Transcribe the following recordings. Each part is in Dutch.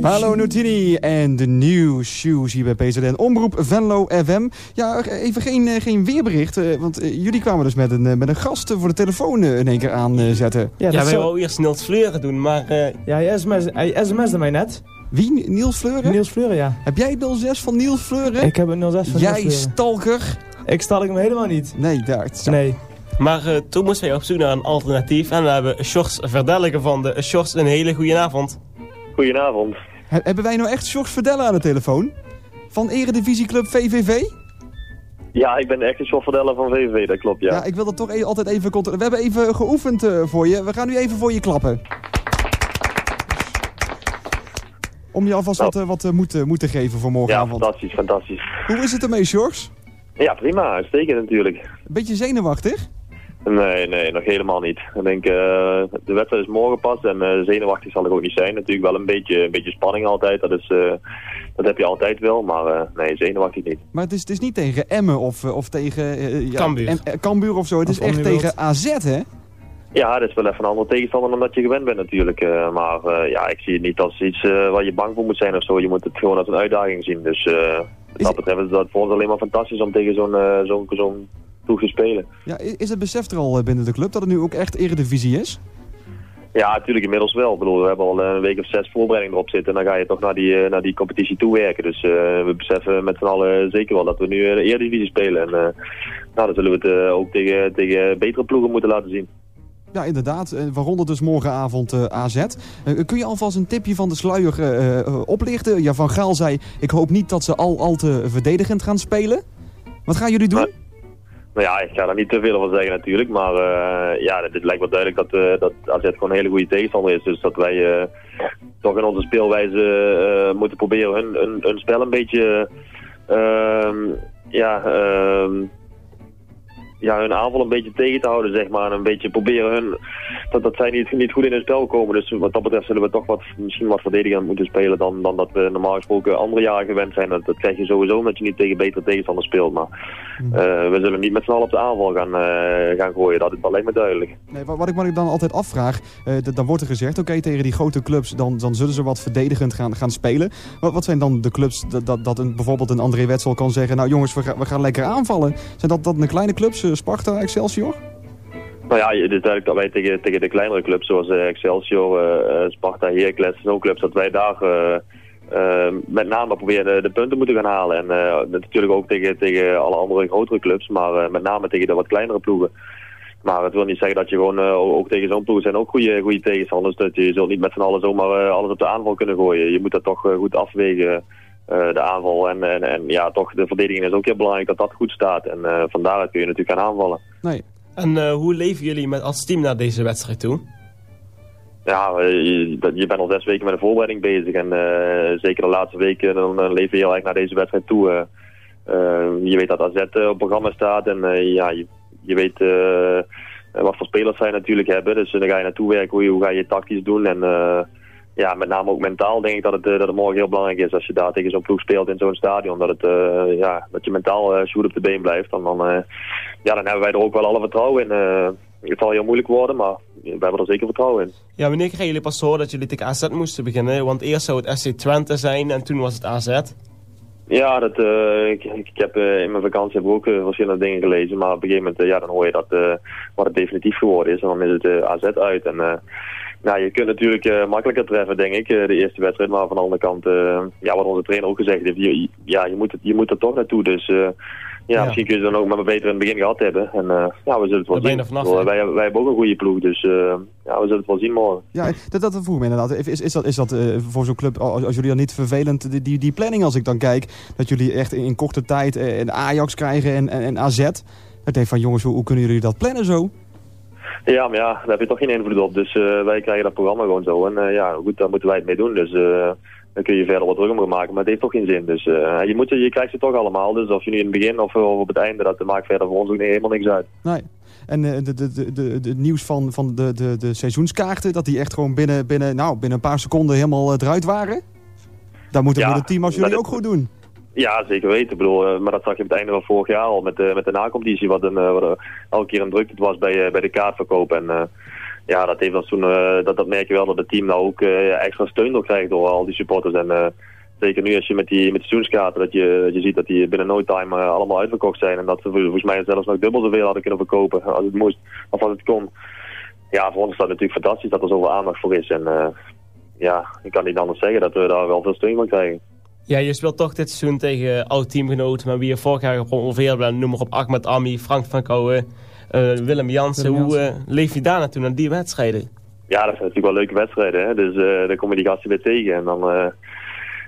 Paolo Nutini en de New Shoes hier bij PZN. Omroep Venlo FM. Ja, even geen, eh, geen weerbericht, eh, want eh, jullie kwamen dus met een, met een gast voor de telefoon in één keer aanzetten. Ja, Ja, wij zo- wou eerst Niels Fleuren doen, maar eh, ja hij, sms, hij sms'de mij net. Wie? Niels Fleuren? Niels Fleuren, ja. Heb jij 06 van Niels Fleuren? Ik heb een 06 van Jij Niels Fleuren. stalker? Ik stal ik hem helemaal niet. Nee, daar. Zo. Nee. Maar eh, toen moesten wij op zoek naar een alternatief. En we hebben Sjors Verdelle gevonden. Sjors, een hele goede avond. Goedenavond. He- hebben wij nou echt Sjors Verdelle aan de telefoon? Van Eredivisieclub VVV? Ja, ik ben de echte chauffeur van VVV, dat klopt, ja. Ja, ik wil dat toch e- altijd even controleren. We hebben even geoefend eh, voor je. We gaan nu even voor je klappen. Om je alvast Nou. wat, eh, wat moed, eh, moed te geven voor Ja, morgenavond. fantastisch, fantastisch. Hoe is het ermee, Sjors? Ja, prima, uitstekend natuurlijk. Een beetje zenuwachtig? Nee, nee, nog helemaal niet. Ik denk, eh, de wedstrijd is morgen pas en eh, zenuwachtig zal ik ook niet zijn. Natuurlijk wel een beetje, een beetje spanning altijd, dat, is, eh, dat heb je altijd wel, maar eh, nee, zenuwachtig niet. Maar het is, het is niet tegen Emmen of, of tegen ja, eh, Cambuur of zo. Het Of is echt Omniworld. tegen AZ, hè? Ja, dat is wel even een andere tegenstander dan dat je gewend bent natuurlijk. eh, maar eh, ja, ik zie het niet als iets eh, waar je bang voor moet zijn of zo. Je moet het gewoon als een uitdaging zien. Dus eh, wat dat betreft is dat voor ons alleen maar fantastisch om tegen zo'n zo'n zo'n ploeg te spelen. Ja, is het besef er al eh, binnen de club dat het nu ook echt eredivisie is? Ja, natuurlijk inmiddels wel. Ik bedoel, we hebben al een week of zes voorbereiding erop zitten. En dan ga je toch naar die, eh, naar die competitie toewerken. Dus eh, we beseffen met z'n allen zeker wel dat we nu eh, de Eredivisie spelen. En eh, nou, dan zullen we het eh, ook tegen, tegen betere ploegen moeten laten zien. Ja, inderdaad. Eh, waaronder dus morgenavond eh, AZ. Eh, kun je alvast een tipje van de sluier eh, eh, oplichten? Ja, Van Gaal zei, ik hoop niet dat ze al, al te verdedigend gaan spelen. Wat gaan jullie doen? Nou ja, ik ga daar niet te veel over zeggen natuurlijk. Maar eh, ja, het lijkt wel duidelijk dat, eh dat AZ gewoon een hele goede tegenstander is. Dus dat wij eh, toch in onze speelwijze moeten proberen hun, hun, hun spel een beetje... ja, ja, hun aanval een beetje tegen te houden, zeg maar. En een beetje proberen hun, dat, dat zij niet, niet goed in hun spel komen. Dus wat dat betreft zullen we toch wat, misschien wat verdedigend moeten spelen dan, dan dat we normaal gesproken andere jaren gewend zijn. Dat, dat krijg je sowieso omdat je niet tegen betere tegenstanders speelt. Maar eh, we zullen niet met z'n allen op de aanval gaan, eh, gaan gooien, dat is dat lijkt me duidelijk. Nee, wat, wat ik, ik dan altijd afvraag, eh, dan wordt er gezegd, oké, tegen die grote clubs, dan, dan zullen ze wat verdedigend gaan, gaan spelen. Wat, wat zijn dan de clubs dat, dat, dat een, bijvoorbeeld een André Wetzel kan zeggen, nou jongens, we, gaan we gaan lekker aanvallen. Zijn dat, dat de kleine clubs, Sparta, Excelsior? Nou ja, het is duidelijk dat wij tegen, tegen de kleinere clubs zoals eh, Excelsior, eh, eh, Sparta, Heracles, zo'n clubs, dat wij daar met name proberen de, punten moeten gaan halen. En natuurlijk ook tegen, tegen alle andere grotere clubs, maar met name tegen de wat kleinere ploegen. Maar het wil niet zeggen dat je gewoon, ook tegen zo'n ploeg zijn ook goede, goede tegenstanders. Dat je zult niet met z'n allen zomaar alles op de aanval kunnen gooien. Je moet dat toch goed afwegen, de aanval. En, en, en ja, toch, de verdediging is ook heel belangrijk dat dat goed staat. En eh van daaruit kun je natuurlijk gaan aanvallen. Nee. En eh, hoe leven jullie met als team naar deze wedstrijd toe? Ja, eh, je, je bent al zes weken met de voorbereiding bezig. En eh, zeker de laatste weken, dan, dan leef je heel erg naar deze wedstrijd toe. eh. Eh, je weet dat AZ eh, op het programma staat. En eh, ja, je, je weet eh, wat voor spelers zij natuurlijk hebben. Dus eh, dan ga je naartoe werken. Hoe, hoe ga je tactisch doen? En eh, ja, met name ook mentaal denk ik dat het, eh, dat het morgen heel belangrijk is. Als je daar tegen zo'n ploeg speelt in zo'n stadion. Dat, het, eh, ja, dat je mentaal eh, goed op de been blijft. En dan, eh, ja, dan hebben wij er ook wel alle vertrouwen in. Het zal heel moeilijk worden, maar we hebben er zeker vertrouwen in. Ja, wanneer kregen jullie pas horen dat jullie tegen AZ moesten beginnen? Want eerst zou het SC Twente zijn en toen was het AZ. Ja, dat, ik, ik heb in mijn vakantie heb ik ook verschillende dingen gelezen. Maar op een gegeven moment ja, dan hoor je dat wat het definitief geworden is. En dan is het AZ uit. En nou, je kunt natuurlijk eh, makkelijker treffen, denk ik, eh, de eerste wedstrijd. Maar van de andere kant, eh, ja, wat onze trainer ook gezegd heeft, je, ja, je, moet het, je moet er toch naartoe. Dus eh, ja, Ja. misschien kun je het dan ook maar beter in het begin gehad hebben. En eh, ja, we zullen het wel zien. vanaf, wij, hebben- wij hebben ook een goede ploeg, dus eh, ja, we zullen het wel zien morgen. Ja, dat, dat vroeg me inderdaad. Is, is dat, is dat eh, voor zo'n club, als, als jullie dan niet vervelend, die, die, die planning als ik dan kijk, dat jullie echt in korte tijd eh, een Ajax krijgen en, en, en AZ. Ik denk van jongens, hoe, hoe kunnen jullie dat plannen zo? Ja, maar ja, daar heb je toch geen invloed op. Dus eh, wij krijgen dat programma gewoon zo. En eh, ja, goed, daar moeten wij het mee doen. Dus eh, dan kun je verder wat druk om maken. Maar het heeft toch geen zin. Dus je, moet, je krijgt ze toch allemaal. Dus of je nu in het begin of, of op het einde, dat maakt verder voor ons ook helemaal niks uit. Nee. En de, de, de, de, de nieuws van, van de, de, de seizoenskaarten, dat die echt gewoon binnen, binnen, nou, binnen een paar seconden helemaal eruit waren. Daar moet, Ja, moet het team als jullie ook goed doen. Ja, zeker weten. Ik bedoel, eh, maar dat zag je op het einde van vorig jaar al met, de met de nacompetitie. Wat, een, eh, wat elke keer een drukte was bij, eh, bij de kaartverkoop. En ja, dat, heeft dan toen, dat, dat merk je wel dat het team nou ook extra steun door krijgt door al die supporters. En zeker nu als je met die, met die seizoenskaarten, dat je, dat je ziet dat die binnen no time allemaal uitverkocht zijn. En dat ze volgens mij zelfs nog dubbel zoveel hadden kunnen verkopen als het moest, of als het kon. Ja, voor ons is dat natuurlijk fantastisch dat er zoveel aandacht voor is. En ja, ik kan niet anders zeggen dat we daar wel veel steun van krijgen. Ja, je speelt toch dit seizoen tegen oud-teamgenoten met wie je vorig jaar gepromoveerd bent. Noem maar op Ahmed Ami, Frank van Kouwen, uh, Willem Jansen. Hoe uh, leef je daar naartoe, naar die wedstrijden? Ja, dat zijn natuurlijk wel leuke wedstrijden. Hè? Dus uh, dan kom je die gasten weer tegen. En dan,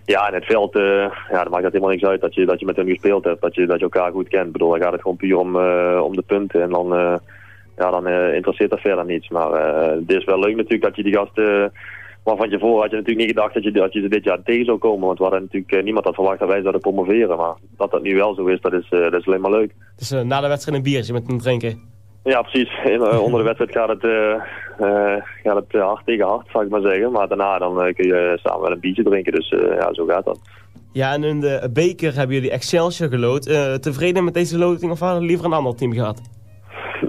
ja, in het veld, ja, dan maakt het helemaal niks uit dat je, dat je met hen gespeeld hebt. Dat je, dat je elkaar goed kent. Ik bedoel, dan gaat het gewoon puur om, om de punten. En dan, ja, dan interesseert dat verder niets. Maar het is wel leuk natuurlijk dat je die gasten maar van tevoren had je natuurlijk niet gedacht dat je, dat je dit jaar tegen zou komen. Want we hadden natuurlijk uh, niemand had verwacht dat wij zouden promoveren. Maar dat dat nu wel zo is, dat is, uh, dat is alleen maar leuk. Dus uh, na de wedstrijd een biertje met een drinken? Ja, precies. In, onder de wedstrijd gaat het, gaat het hard tegen hard, zou ik maar zeggen. Maar daarna dan, kun je samen wel een biertje drinken. Dus ja, zo gaat dat. Ja, en in de beker hebben jullie Excelsior gelood. tevreden met deze loting of hadden liever een ander team gehad?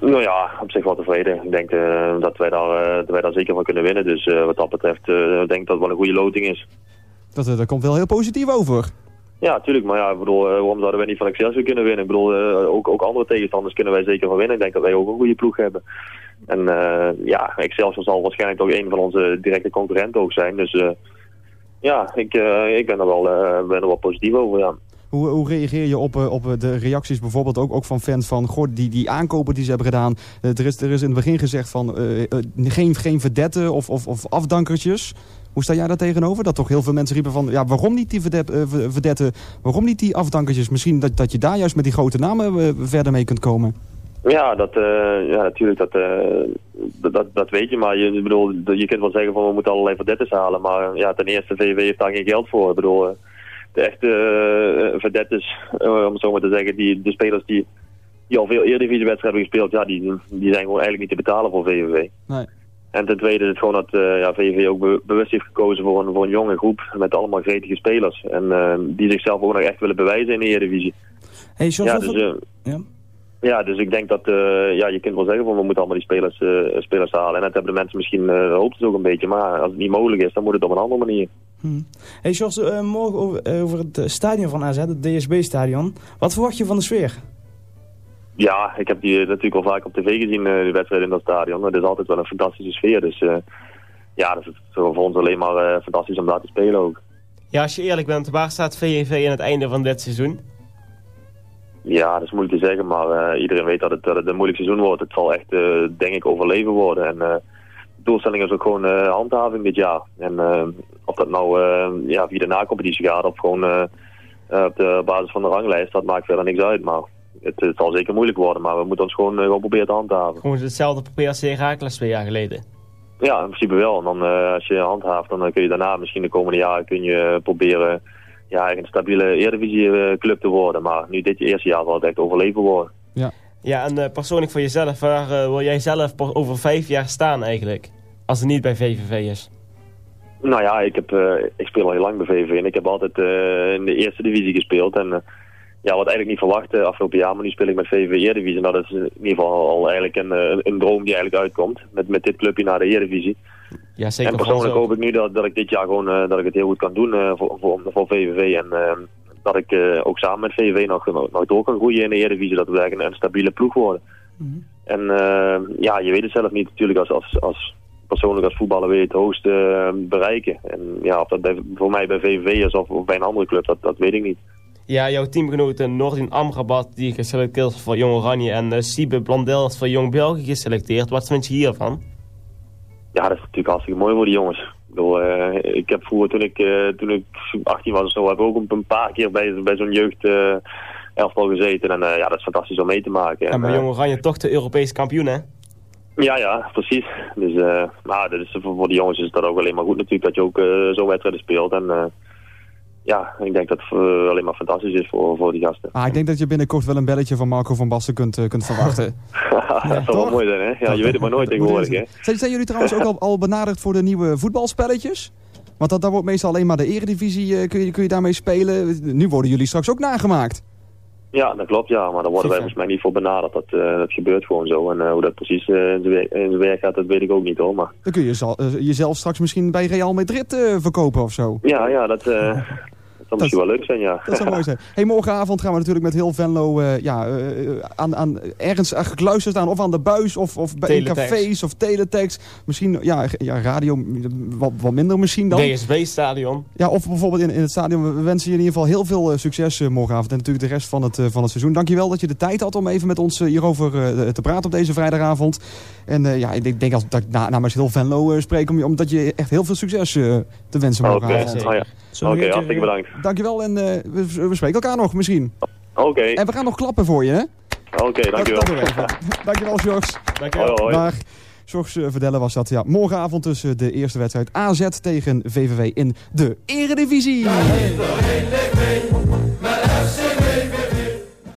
Nou ja, op zich wel tevreden. Ik denk uh, dat, wij daar, uh, dat wij daar zeker van kunnen winnen. Dus uh, wat dat betreft denk ik dat het wel een goede loting is. Dat, dat komt wel heel positief over. Ja, tuurlijk. Maar ja, ik bedoel, waarom zouden wij niet van Excelsior kunnen winnen? Ik bedoel, ook, ook andere tegenstanders kunnen wij zeker van winnen. Ik denk dat wij ook een goede ploeg hebben. En ja, Excelsior zal waarschijnlijk ook een van onze directe concurrenten ook zijn. Dus ja, ik, ik ben, er wel, ben er wel positief over, ja. Hoe, hoe reageer je op, eh, op eh, de reacties bijvoorbeeld ook, ook van fans van... Goh, die, die aankopen die ze hebben gedaan... Eh, er, is, er is in het begin gezegd van geen, geen verdetten of, of, of afdankertjes... Hoe sta jij daar tegenover? Dat toch heel veel mensen riepen van... ja, waarom niet die verdetten? Waarom niet die afdankertjes? Misschien dat, dat je daar juist met die grote namen verder mee kunt komen. Ja, dat, ja natuurlijk, dat, dat, dat weet je. Maar je, bedoel, je kunt wel zeggen van we moeten allerlei verdetten halen. Maar ja, ten eerste, VW heeft daar geen geld voor. Ik bedoel, de echte uh, vedettes, uh, om het zo maar te zeggen, die, de spelers die, die al veel eerder wedstrijden hebben gespeeld, ja, die, die zijn gewoon eigenlijk niet te betalen voor VVV. Nee. En ten tweede is het gewoon dat uh, ja, VVV ook bewust heeft gekozen voor een, voor een jonge groep met allemaal gretige spelers. En die zichzelf ook nog echt willen bewijzen in de Eredivisie. Hey, ja, dus, ja. Ja, dus ik denk dat, ja, je kunt wel zeggen van we moeten allemaal die spelers, spelers halen. En dat hebben de mensen misschien, uh, hoopt ook een beetje, maar als het niet mogelijk is, dan moet het op een andere manier. Hmm. Hey Jos, uh, morgen over, over, het eh, stadion van AZ, het DSB-stadion. Wat verwacht je van de sfeer? Ja, ik heb die natuurlijk al vaak op tv gezien, de wedstrijd in dat stadion. Het is altijd wel een fantastische sfeer, dus ja, dat is voor ons alleen maar fantastisch om daar te spelen ook. Ja, als je eerlijk bent, waar staat VNV aan het einde van dit seizoen? Ja, dat is moeilijk te zeggen, maar iedereen weet dat het, dat het een moeilijk seizoen wordt. Het zal echt, denk ik, overleven worden. En de doelstelling is ook gewoon handhaving dit jaar. En of dat nou uh, ja, via de nacompetitie gaat of gewoon uh, op de basis van de ranglijst, dat maakt verder niks uit. Maar het, het, zal zeker moeilijk worden, maar we moeten ons gewoon, gewoon proberen te handhaven. Gewoon hetzelfde proberen als Herakles twee jaar geleden? Ja, in principe wel. En dan, als je handhaaft, dan kun je daarna misschien de komende jaren kun je proberen ja, een stabiele Eredivisie club te worden. Maar nu dit eerste jaar zal het echt overleven worden. Ja, ja en persoonlijk voor jezelf, waar wil jij zelf over vijf jaar staan eigenlijk? Als het niet bij VVV is. Nou ja, ik, heb, uh, ik speel al heel lang bij VV en ik heb altijd uh, in de eerste divisie gespeeld. En uh, ja, wat eigenlijk niet verwacht afgelopen jaar, maar nu speel ik met VV Eredivisie. En dat is in ieder geval al eigenlijk een, een droom die eigenlijk uitkomt. Met, met dit clubje naar de Eredivisie. Ja, zeker en persoonlijk hoop ik nu dat, dat ik dit jaar gewoon dat ik het heel goed kan doen voor, voor, voor VVV. En dat ik ook samen met VVV nog, nog door kan groeien in de Eredivisie. Dat we eigenlijk een, een stabiele ploeg worden. Mm -hmm. En ja, je weet het zelf niet natuurlijk als, als, als persoonlijk als voetballer weer het hoogste uh, bereiken. En ja, of dat bij, voor mij bij VVV is of, of, bij een andere club, dat, dat weet ik niet. Ja, jouw teamgenoten Nordin Amrabat, die geselecteerd is voor Jong Oranje... en uh, Siebe Blondel is voor Jong België geselecteerd. Wat vind je hiervan? Ja, dat is natuurlijk hartstikke mooi voor die jongens. Ik, bedoel, uh, ik heb vroeger, toen ik, uh, toen ik 18 was of zo, heb ik ook een paar keer bij, bij zo'n jeugd elftal gezeten. En ja, dat is fantastisch om mee te maken. En, maar Jong Oranje toch de Europese kampioen, hè? Ja, ja, precies. Dus, uh, maar dus voor de jongens is dat ook alleen maar goed natuurlijk dat je ook uh, zo'n wedstrijden speelt. En uh, ja, ik denk dat het alleen maar fantastisch is voor, voor die gasten. Ah, ik denk dat je binnenkort wel een belletje van Marco van Basten kunt, kunt verwachten. ja, dat zou wel mooi zijn, hè? Ja, je weet het maar nooit tegenwoordig, hè? Zijn, zijn jullie trouwens ook al, al benaderd voor de nieuwe voetbalspelletjes? Want dat, daar wordt meestal alleen maar de eredivisie, kun, je, kun je daarmee spelen. Nu worden jullie straks ook nagemaakt. Ja, dat klopt, ja. Maar daar worden wij volgens mij niet voor benaderd. Dat, eh, dat gebeurt gewoon zo. En eh, hoe dat precies eh, in zijn werk gaat, dat weet ik ook niet hoor. Maar Dan kun je eh, jezelf straks misschien bij Real Madrid eh, verkopen of zo. ja, ja dat, eh, dat zou misschien wel leuk zijn, ja. Dat zou mooi zijn. Hey, morgenavond gaan we natuurlijk met heel Venlo eh, ja, eh, aan, aan, ergens gekluisterd staan. Of aan de buis, of, of bij cafés, of teletext. Misschien, ja, ja radio, wat, wat minder misschien dan. DSB-stadion. Ja, of bijvoorbeeld in, in het stadion. We wensen je in ieder geval heel veel succes morgenavond. En natuurlijk de rest van het, eh, van het seizoen. Dankjewel dat je de tijd had om even met ons hierover eh, te praten op deze vrijdagavond. En eh, ja, ik denk- denk als dat ik na, namens heel Venlo eh, spreek, om, je- omdat je echt heel veel succes te wensen Oké, morgenavond. oh, ja. Oké, keer, hartstikke eh, bedankt. Dankjewel en eh, we, we spreken elkaar nog misschien. Oké, En we gaan nog klappen voor je, hè? oké, Dat- dankjewel. dat even. Dankjewel, George. Dankjewel. Hoi, hoi. Dag. Eh, Verdelle was dat. Ja, morgenavond tussen de eerste wedstrijd AZ tegen VVV in de Eredivisie.